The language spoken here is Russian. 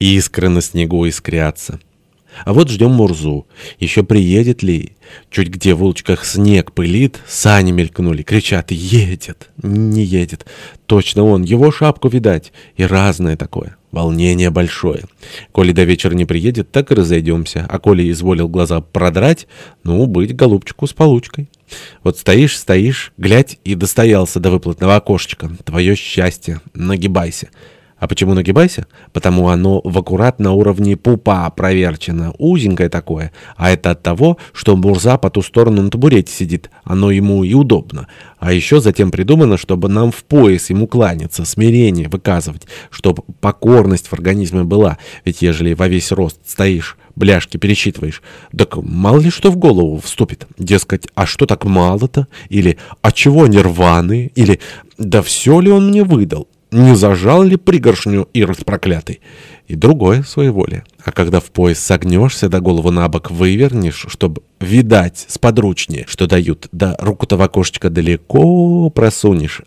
Искры на снегу искрятся. А вот ждем Мурзу. Еще приедет ли? Чуть где в улочках снег пылит, сани мелькнули, кричат «Едет!» Не едет. Точно он, его шапку видать. И разное такое. Волнение большое. Коли до вечера не приедет, так и разойдемся. А коли изволил глаза продрать, ну, быть голубчику с получкой. Вот стоишь, стоишь, глядь, и достоялся до выплатного окошечка. Твое счастье. Нагибайся. А почему нагибайся? Потому оно в аккурат на уровне пупа проверчено, узенькое такое. А это от того, что Мурза по ту сторону на табурете сидит. Оно ему и удобно. А еще затем придумано, чтобы нам в пояс ему кланяться, смирение выказывать, чтобы покорность в организме была. Ведь ежели во весь рост стоишь, бляшки пересчитываешь, так мало ли что в голову вступит. Дескать, а что так мало-то? Или а чего они? Или да все ли он мне выдал? Не зажал ли пригоршню Ирод проклятый? И другое своеволие. А когда в пояс согнешься, да голову на бок вывернешь, чтобы видать сподручнее, что дают, да руку-то в окошечко далеко просунешь,